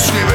Krishna